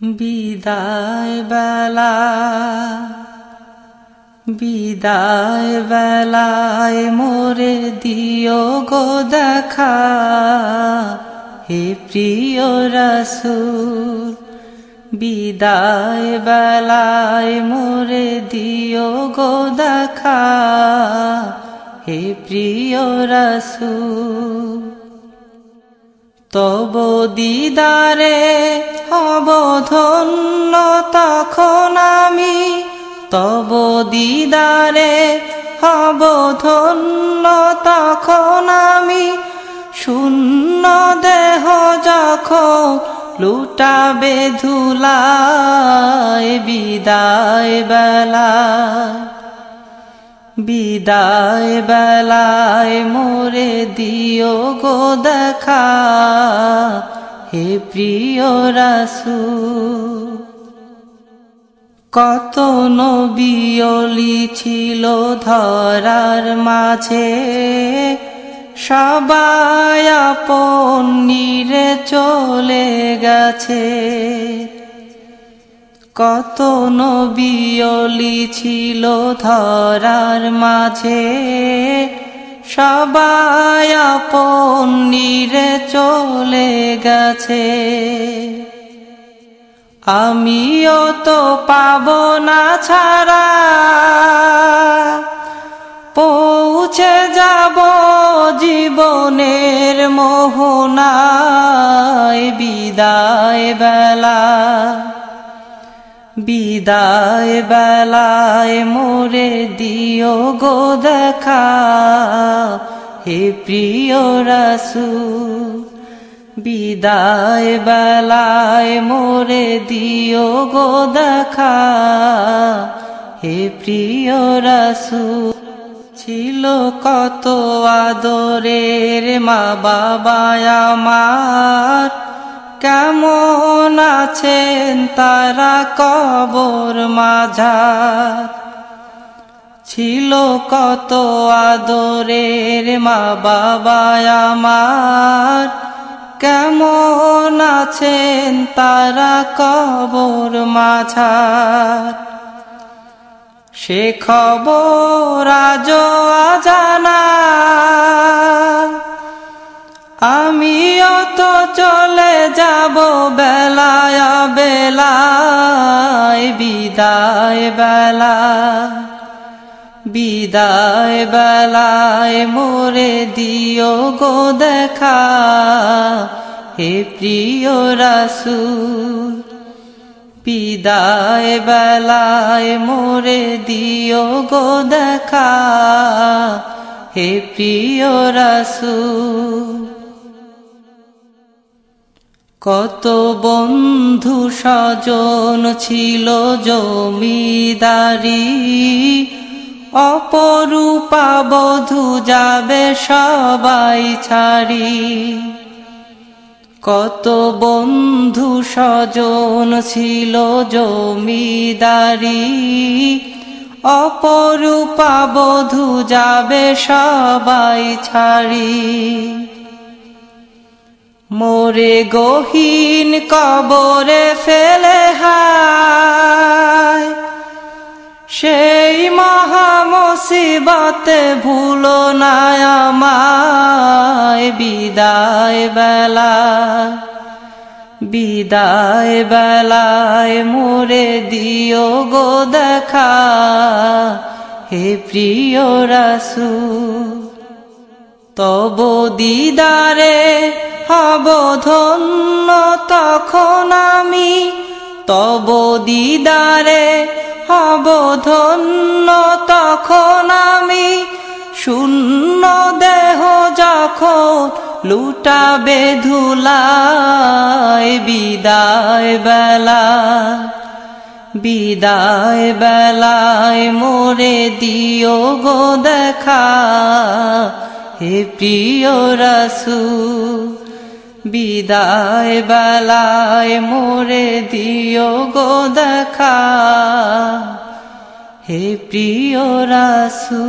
বিদায় বেলা, বিদায় বেলায় মোরে দিও গো দেখা। হে প্রিয় রসুল, বিদায় বেলায় মোরে দিও গো দেখা। হে প্রিয় রসুল তব দিদারে হব তখন আমি। তব দিদারে হব তখন আমি। শূন্য দেহ যখন লুটাবে ধুলায় বিদায় বেলা। বিদায় বেলায় মোরে দিও গো দেখা। হে প্রিয় রাসু কত নবিয়লি ছিল ধরার মাঝে। সবাই আপন নিরে চলে গেছে। কত নবিয়লি ছিল ধরার মাঝে। সবাই আপন নিরে চলে গেছে। আমিও তো পাব না ছাড়া। পৌঁছে যাব জীবনের মোহনায় বিদায় বেলা। বিদায় বেলায় মোরে দিও গো দেখা। হে প্রিয় রাসু বিদায় বেলায় মোরে দিও গো দেখা। হে প্রিয় রাসু ছিল কত আদরের মা বাবা আমার। কেমন আছেন তারা কবর মাঝার? ছিল কত আদরের মা বাবা আমার। কেমন আছেন তারা কবর মাঝার? সে খবর আজ জানা যাব বেলায় বেলায়, বিদায় বেলা। বিদায় বেলায় মোরে দিও গো দেখা, হে প্রিয় রাসুল। বিদায় বেলায় মোরে দিও গো দেখা, হে প্রিয় রাসুল। কত বন্ধু স্বজন ছিল জমিদারি। অপরূপা বধু যাবে সবাই ছাড়ি। কত বন্ধু স্বজন ছিল জমিদারি। অপরূপা বধু যাবে সবাই ছাড়ি। মোরে গহীন কবরে ফেলে হায়। সেই মহা মুসিবতে ভুলো না আমায়। বিদায় বেলা বিদায় বেলায় মোরে দিও গো দেখা। হে প্রিয় রাসু তব দিদারে হব ধন্য তখন আমি তব দিদারে হব ধন্য তখন আমি শূন্য দেহ যখন লুটাবে ধুলায় বিদায় বেলা, বিদায় বেলায় মোরে দিও গো দেখা, হে প্রিয় রাসু বিদায় বেলায় মোরে দিও গো দেখা। হে প্রিয় রাসু